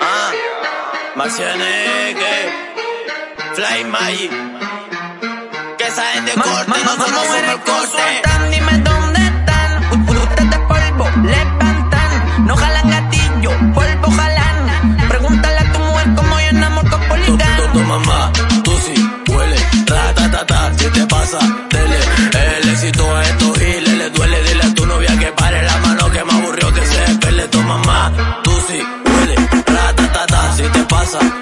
Ah, Marcianeque, Fly Magic. Que esa de corta, no somos en el corte. what's?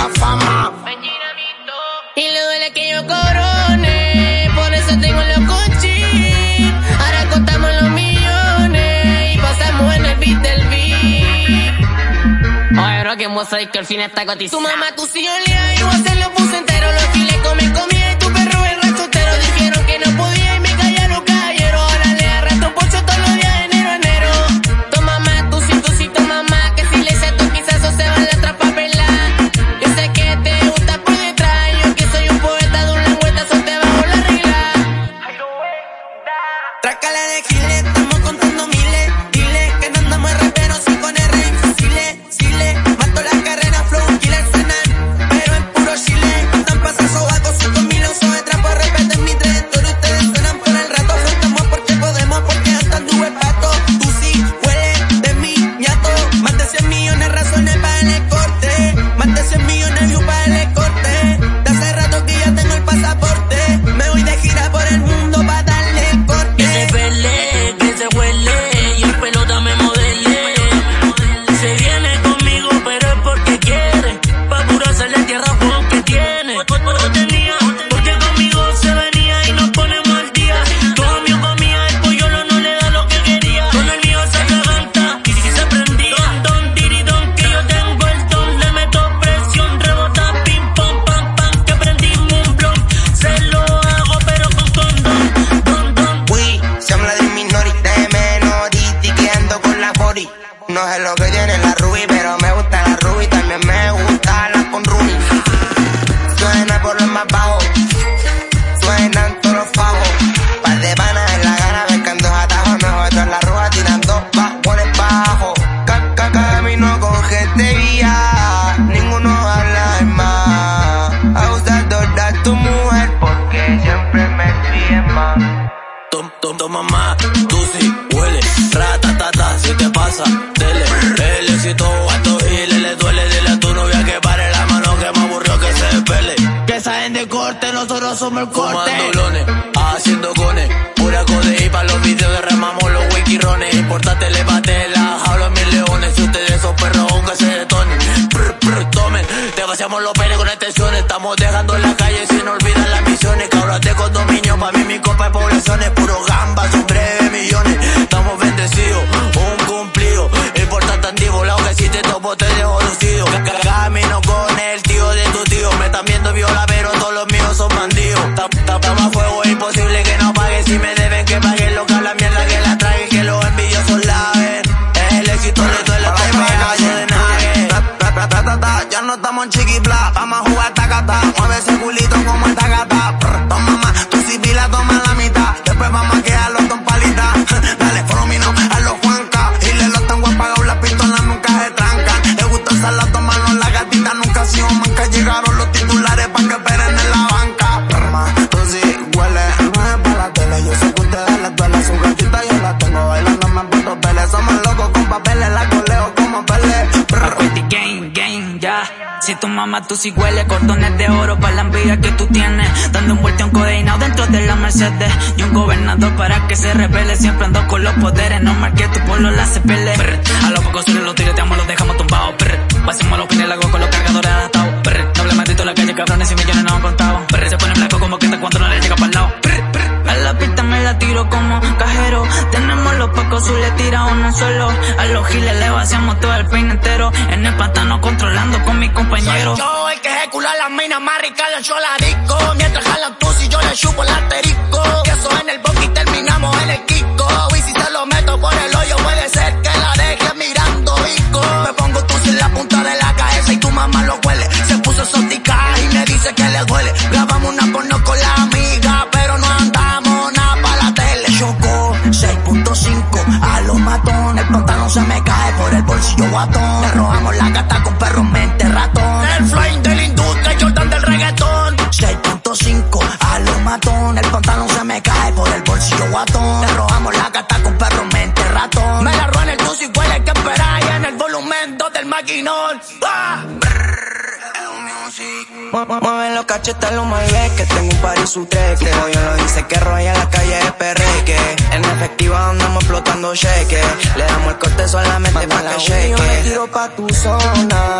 mucha fama. Y le duele que yo corone, por eso tengo los coches. Ahora contamos los millones y pasamos en el beat del beat. Oye, bro, que muestra que al fin está cotizado. Tu mamá, tu sillón, le y vos se lo puse entero, los files tú sí hueles, ratatata, si te pasa, dele, el éxito a y le duele, dile a tu novia que pare la mano que me aburrió que se pele. Que esa gente corte, nosotros somos el corte. Lones, haciendo cones, pura code y pa' los videos derramamos los wikirones, importante le bate la jaula a mis leones, si ustedes son perros aunque se detonen, prr, prr, tomen, te vaciamos los penes con extensiones, estamos dejando en la calle sin olvidar las misiones, cabras de condominio, pa' mí mi copa de poblaciones. Puro 我对你 Si tu mamá tú sí huele cordones de oro para la envidia que tú tienes. Dando un vuelto codeína dentro de la Mercedes. Y un gobernador para que se revele. Siempre ando con los poderes. No marque tu pueblo la se. A los pocos solo los tiroteamos, los dejamos tumbados. Pasemos los pines largos con los cargadores adaptados. Doble maldito la calle, cabrones y millones no han contado. Se pone blanco como que cuando no le llega para Los pocos, le tira uno solo. A los giles le vaciamos todo el peine entero. En el pantano controlando con mi compañero. Soy yo el que ejecula las minas más ricas, yo la disco. Mientras jalan tú si yo le chupo el asterisco. Que en el boqui terminamos en el kiko. Y si se lo meto por el hoyo, puede ser que la deje mirando disco. Me pongo tú en la punta de la cabeza y tu mamá lo huele. Se puso exótica y me dice que le duele. Matones. El pantalón se me cae por el bolsillo guatón. Le robamos la gata con perro mente ratón. Me la roban el tusi, huele que esperáis en el volumen 2 del maquinón. ¡Ah! Mueven los cachetes los malves que tengo un par y su treque. Hoy lo dice que roya la calle de perreque. En efectivo andamos explotando cheque. Le damos el corte solamente para la shake. Yo me tiro pa' tu zona.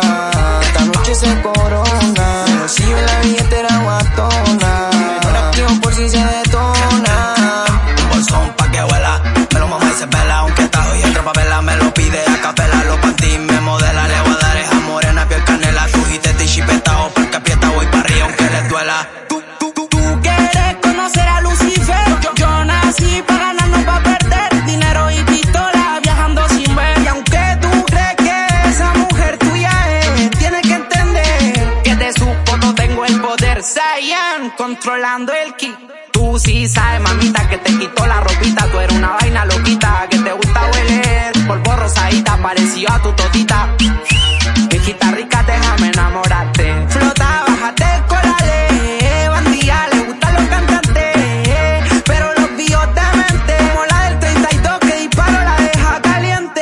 Esta noche se corona. Recibe la billetera guatona. Controlando el ki. Tú sí sabes, mamita, que te quitó la ropita. Tú eres una vaina loquita que te gusta hueler. Polvo rosadita, parecido a tu totita. Viejita rica, déjame enamorarte. Flota, bájate el corale. Bandía, le gustan los cantantes. Pero los bios de mente. Como la del 32 que disparo la deja caliente.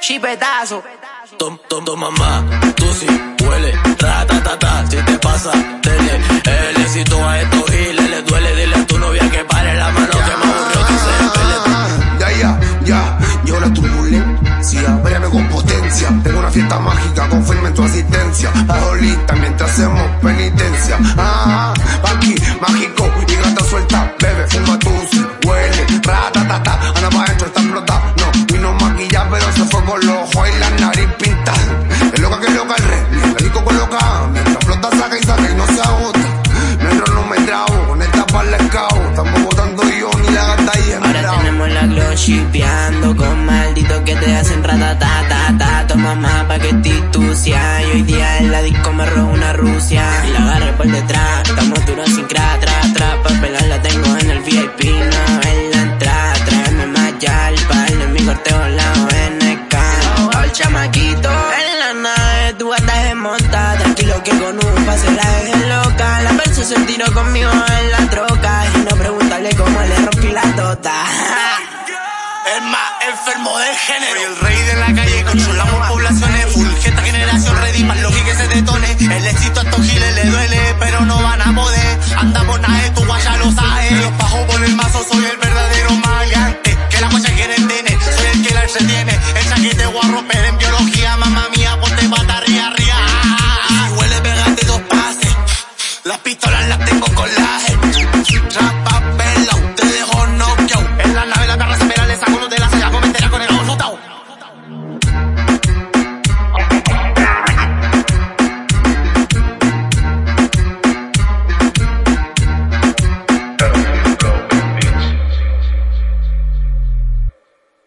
Chipetazo. Asistencia. Ahorita mientras hacemos penitencia. Ah, aquí, mágico y gata suelta. Bebe, fuma tú, huele, rata, ta, ta. Anda pa' adentro, está explota. No, vino maquillada, pero se fue con los ojos y la nariz pinta. Es loca que es loca el rey, la disco coloca. Mientras flota, saca y saca y no se agota. Mientras no me trabo, con esta pala escabo. Estamos botando yo ni la gata ahí en Ahora bravo. tenemos la glow shipeando con malditos que te hacen ratatata. Disco me robo una Rusia. Y la agarré por detrás. Estamos duros sin cra, tra, tra. Pa' pelarla tengo en el VIP. No en la entrada. Tráeme más ya el pal. En mi corteo la ONK. Oh, el chamaquito. En la nave tu gata se monta. Tranquilo que con un pase la dejé loca. La perso se tiró conmigo en la troca. Y no preguntarle cómo le rompí la tota. El más enfermo del género. Soy el rey de la calle, controlamos poblaciones full. Esta generación ready lo que se detone. El éxito a estos giles le duele, pero no van a poder.